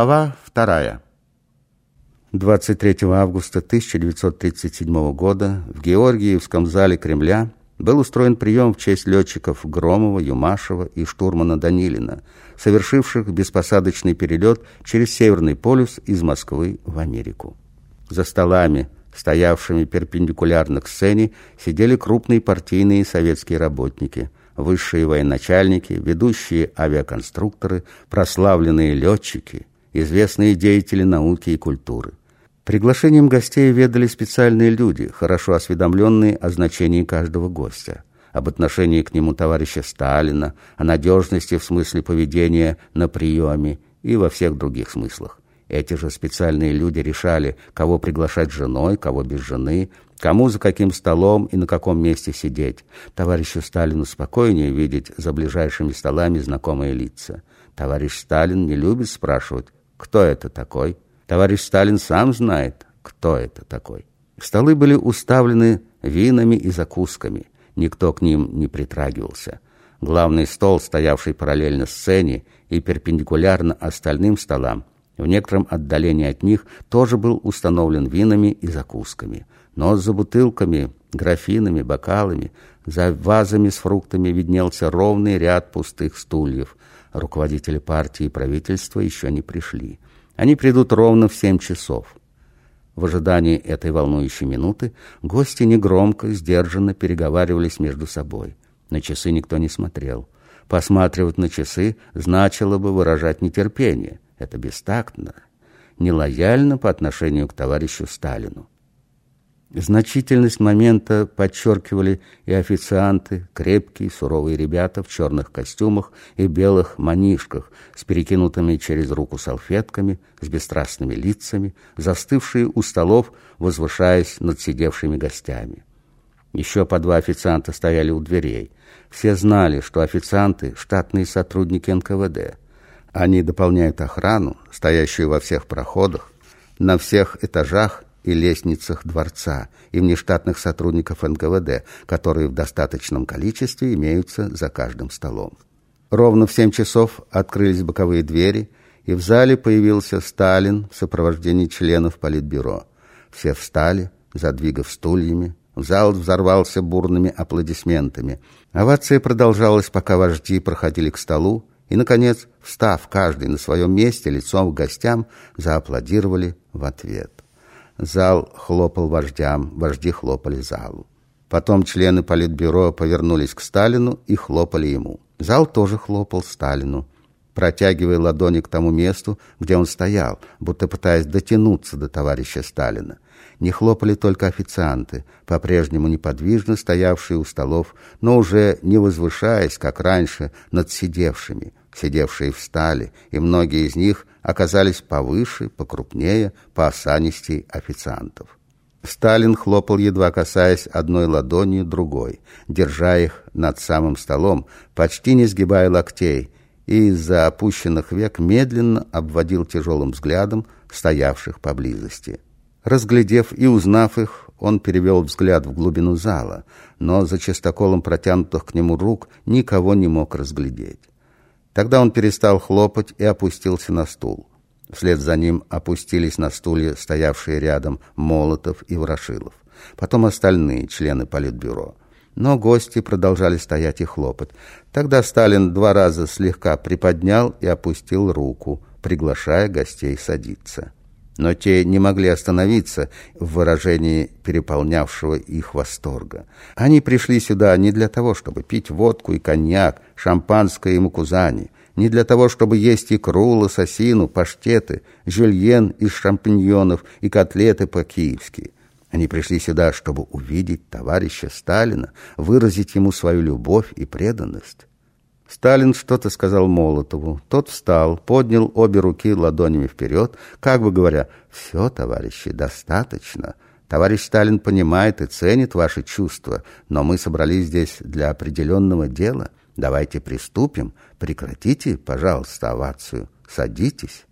Глава вторая. 23 августа 1937 года в Георгиевском зале Кремля был устроен прием в честь летчиков Громова, Юмашева и штурмана Данилина, совершивших беспосадочный перелет через Северный полюс из Москвы в Америку. За столами, стоявшими перпендикулярно к сцене, сидели крупные партийные советские работники, высшие военачальники, ведущие авиаконструкторы, прославленные летчики, известные деятели науки и культуры. Приглашением гостей ведали специальные люди, хорошо осведомленные о значении каждого гостя, об отношении к нему товарища Сталина, о надежности в смысле поведения на приеме и во всех других смыслах. Эти же специальные люди решали, кого приглашать женой, кого без жены, кому за каким столом и на каком месте сидеть. Товарищу Сталину спокойнее видеть за ближайшими столами знакомые лица. Товарищ Сталин не любит спрашивать, кто это такой. Товарищ Сталин сам знает, кто это такой. Столы были уставлены винами и закусками. Никто к ним не притрагивался. Главный стол, стоявший параллельно сцене и перпендикулярно остальным столам, в некотором отдалении от них тоже был установлен винами и закусками. Но за бутылками, графинами, бокалами, за вазами с фруктами виднелся ровный ряд пустых стульев. Руководители партии и правительства еще не пришли. Они придут ровно в семь часов. В ожидании этой волнующей минуты гости негромко, сдержанно переговаривались между собой. На часы никто не смотрел. Посматривать на часы значило бы выражать нетерпение. Это бестактно, нелояльно по отношению к товарищу Сталину. Значительность момента подчеркивали и официанты, крепкие, суровые ребята в черных костюмах и белых манишках с перекинутыми через руку салфетками, с бесстрастными лицами, застывшие у столов, возвышаясь над сидевшими гостями. Еще по два официанта стояли у дверей. Все знали, что официанты – штатные сотрудники НКВД. Они дополняют охрану, стоящую во всех проходах, на всех этажах и лестницах дворца и внештатных сотрудников НКВД, которые в достаточном количестве имеются за каждым столом. Ровно в семь часов открылись боковые двери, и в зале появился Сталин в сопровождении членов Политбюро. Все встали, задвигав стульями. Зал взорвался бурными аплодисментами. Овация продолжалась, пока вожди проходили к столу, и, наконец, встав каждый на своем месте лицом к гостям, зааплодировали в ответ. Зал хлопал вождям, вожди хлопали залу. Потом члены политбюро повернулись к Сталину и хлопали ему. Зал тоже хлопал Сталину, протягивая ладони к тому месту, где он стоял, будто пытаясь дотянуться до товарища Сталина. Не хлопали только официанты, по-прежнему неподвижно стоявшие у столов, но уже не возвышаясь, как раньше, над сидевшими. Сидевшие встали, и многие из них оказались повыше, покрупнее, поосанистей официантов. Сталин хлопал, едва касаясь одной ладонью другой, держа их над самым столом, почти не сгибая локтей, и из-за опущенных век медленно обводил тяжелым взглядом стоявших поблизости. Разглядев и узнав их, он перевел взгляд в глубину зала, но за частоколом протянутых к нему рук никого не мог разглядеть. Тогда он перестал хлопать и опустился на стул. Вслед за ним опустились на стулья стоявшие рядом Молотов и Ворошилов. Потом остальные члены Политбюро. Но гости продолжали стоять и хлопать. Тогда Сталин два раза слегка приподнял и опустил руку, приглашая гостей садиться но те не могли остановиться в выражении переполнявшего их восторга. Они пришли сюда не для того, чтобы пить водку и коньяк, шампанское и мукузани, не для того, чтобы есть икру, лососину, паштеты, жюльен из шампиньонов и котлеты по-киевски. Они пришли сюда, чтобы увидеть товарища Сталина, выразить ему свою любовь и преданность. Сталин что-то сказал Молотову. Тот встал, поднял обе руки ладонями вперед, как бы говоря, «Все, товарищи, достаточно. Товарищ Сталин понимает и ценит ваши чувства, но мы собрались здесь для определенного дела. Давайте приступим. Прекратите, пожалуйста, овацию. Садитесь».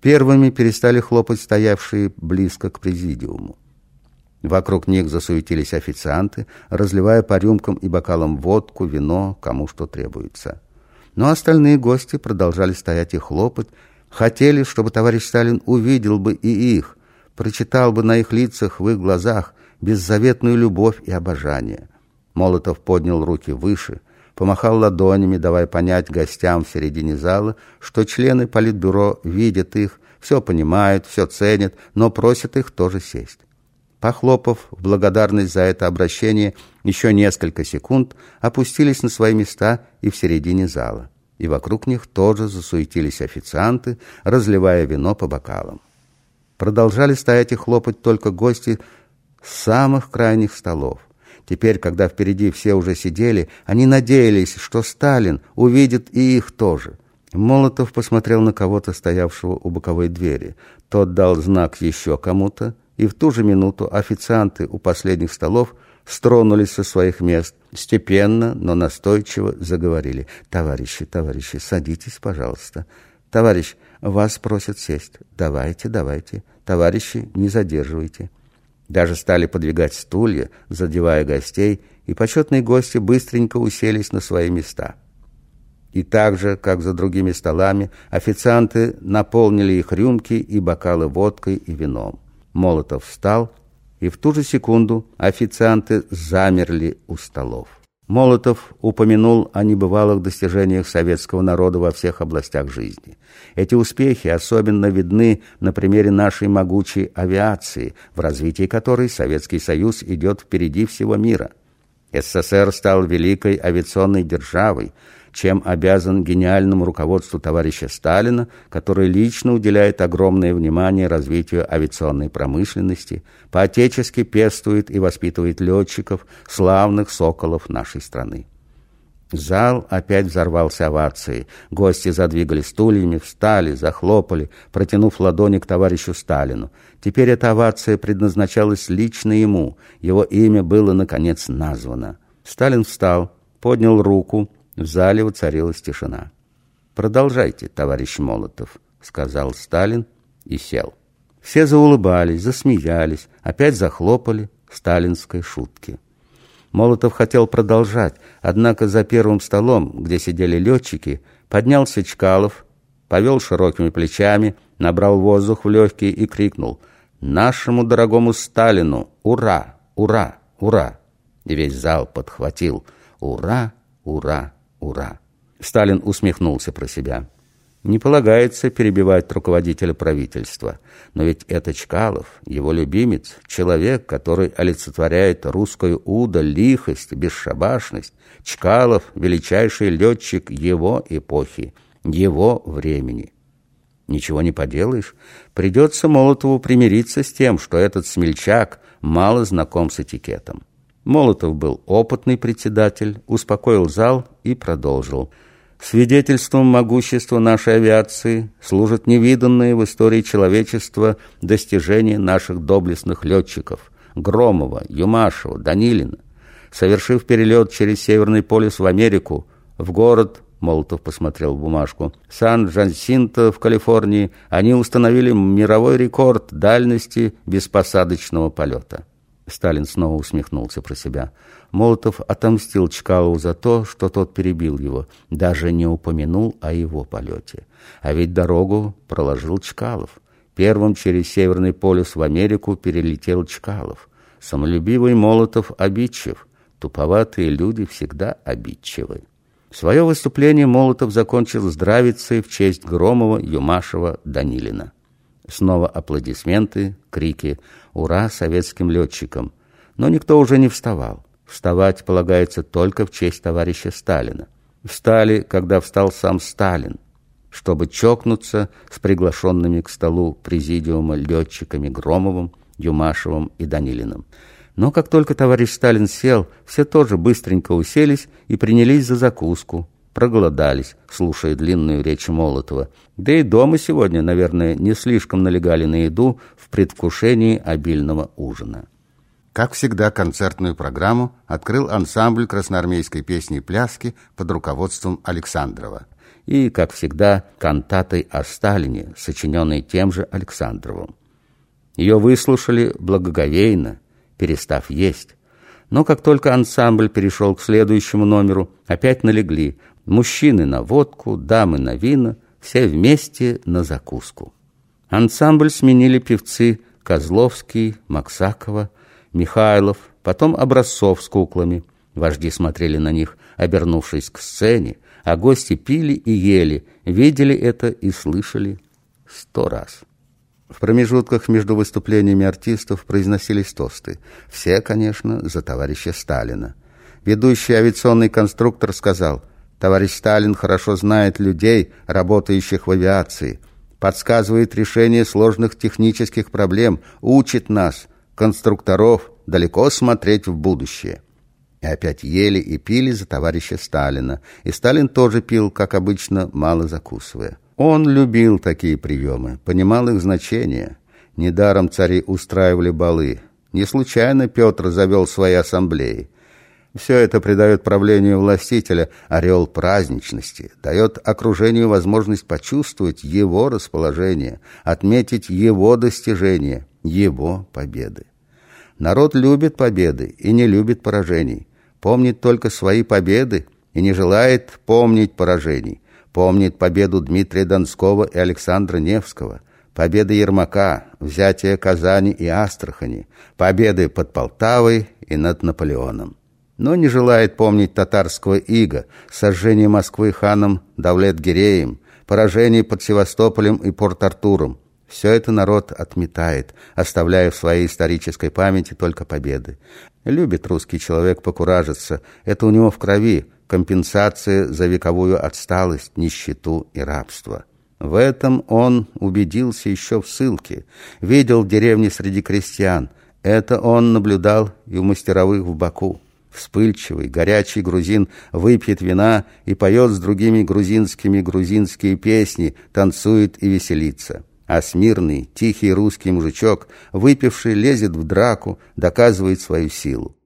Первыми перестали хлопать стоявшие близко к президиуму. Вокруг них засуетились официанты, разливая по рюмкам и бокалам водку, вино, кому что требуется. Но остальные гости продолжали стоять и хлопать, Хотели, чтобы товарищ Сталин увидел бы и их, прочитал бы на их лицах, в их глазах беззаветную любовь и обожание. Молотов поднял руки выше, помахал ладонями, давая понять гостям в середине зала, что члены Политбюро видят их, все понимают, все ценят, но просят их тоже сесть. Похлопав в благодарность за это обращение еще несколько секунд, опустились на свои места и в середине зала. И вокруг них тоже засуетились официанты, разливая вино по бокалам. Продолжали стоять и хлопать только гости с самых крайних столов. Теперь, когда впереди все уже сидели, они надеялись, что Сталин увидит и их тоже. Молотов посмотрел на кого-то, стоявшего у боковой двери. Тот дал знак еще кому-то, и в ту же минуту официанты у последних столов стронулись со своих мест, степенно, но настойчиво заговорили. «Товарищи, товарищи, садитесь, пожалуйста. Товарищ, вас просят сесть. Давайте, давайте. Товарищи, не задерживайте». Даже стали подвигать стулья, задевая гостей, и почетные гости быстренько уселись на свои места. И так же, как за другими столами, официанты наполнили их рюмки и бокалы водкой и вином. Молотов встал, и в ту же секунду официанты замерли у столов. Молотов упомянул о небывалых достижениях советского народа во всех областях жизни. Эти успехи особенно видны на примере нашей могучей авиации, в развитии которой Советский Союз идет впереди всего мира. СССР стал великой авиационной державой, чем обязан гениальному руководству товарища Сталина, который лично уделяет огромное внимание развитию авиационной промышленности, поотечески пестует и воспитывает летчиков, славных соколов нашей страны. Зал опять взорвался овацией. Гости задвигали стульями, встали, захлопали, протянув ладони к товарищу Сталину. Теперь эта овация предназначалась лично ему. Его имя было, наконец, названо. Сталин встал, поднял руку, в зале воцарилась тишина. «Продолжайте, товарищ Молотов», — сказал Сталин и сел. Все заулыбались, засмеялись, опять захлопали сталинской шутки. Молотов хотел продолжать, однако за первым столом, где сидели летчики, поднялся Чкалов, повел широкими плечами, набрал воздух в легкие и крикнул «Нашему дорогому Сталину! Ура! Ура! Ура!» И весь зал подхватил «Ура! Ура! Ура! Сталин усмехнулся про себя. Не полагается перебивать руководителя правительства. Но ведь это Чкалов, его любимец, человек, который олицетворяет русскую удаль, лихость, бесшабашность. Чкалов – величайший летчик его эпохи, его времени. Ничего не поделаешь. Придется Молотову примириться с тем, что этот смельчак мало знаком с этикетом. Молотов был опытный председатель, успокоил зал и продолжил. Свидетельством могущества нашей авиации служат невиданные в истории человечества достижения наших доблестных летчиков Громова, Юмашева, Данилина. Совершив перелет через Северный полюс в Америку, в город Молотов посмотрел в бумажку. Сан-Джансинто в Калифорнии они установили мировой рекорд дальности беспосадочного полета. Сталин снова усмехнулся про себя. Молотов отомстил Чкалову за то, что тот перебил его, даже не упомянул о его полете. А ведь дорогу проложил Чкалов. Первым через Северный полюс в Америку перелетел Чкалов. Самолюбивый Молотов обидчив. Туповатые люди всегда обидчивы. Свое выступление Молотов закончил здравицей в честь Громова, Юмашева, Данилина. Снова аплодисменты, крики «Ура!» советским летчикам. Но никто уже не вставал. Вставать полагается только в честь товарища Сталина. Встали, когда встал сам Сталин, чтобы чокнуться с приглашенными к столу президиума летчиками Громовым, Юмашевым и Данилиным. Но как только товарищ Сталин сел, все тоже быстренько уселись и принялись за закуску, проголодались, слушая длинную речь Молотова. Да и дома сегодня, наверное, не слишком налегали на еду в предвкушении обильного ужина. Как всегда, концертную программу открыл ансамбль красноармейской песни и пляски под руководством Александрова. И, как всегда, кантатой о Сталине, сочиненной тем же Александровым. Ее выслушали благоговейно, перестав есть. Но как только ансамбль перешел к следующему номеру, опять налегли, Мужчины на водку, дамы на вина, все вместе на закуску. Ансамбль сменили певцы Козловский, Максакова, Михайлов, потом Образцов с куклами. Вожди смотрели на них, обернувшись к сцене, а гости пили и ели, видели это и слышали сто раз. В промежутках между выступлениями артистов произносились тосты. Все, конечно, за товарища Сталина. Ведущий авиационный конструктор сказал, «Товарищ Сталин хорошо знает людей, работающих в авиации, подсказывает решение сложных технических проблем, учит нас, конструкторов, далеко смотреть в будущее». И опять ели и пили за товарища Сталина. И Сталин тоже пил, как обычно, мало закусывая. Он любил такие приемы, понимал их значение. Недаром цари устраивали балы. Не случайно Петр завел свои ассамблеи. Все это придает правлению властителя орел праздничности, дает окружению возможность почувствовать его расположение, отметить его достижения, его победы. Народ любит победы и не любит поражений, помнит только свои победы и не желает помнить поражений помнит победу Дмитрия Донского и Александра Невского, победы Ермака, взятие Казани и Астрахани, победы под Полтавой и над Наполеоном. Но не желает помнить татарского ига, сожжение Москвы ханом Давлет-Гиреем, поражение под Севастополем и Порт-Артуром. Все это народ отметает, оставляя в своей исторической памяти только победы. Любит русский человек покуражиться, это у него в крови, компенсация за вековую отсталость, нищету и рабство. В этом он убедился еще в ссылке, видел деревни среди крестьян. Это он наблюдал и у мастеровых в Баку. Вспыльчивый, горячий грузин выпьет вина и поет с другими грузинскими грузинские песни, танцует и веселится. А смирный, тихий русский мужичок, выпивший, лезет в драку, доказывает свою силу.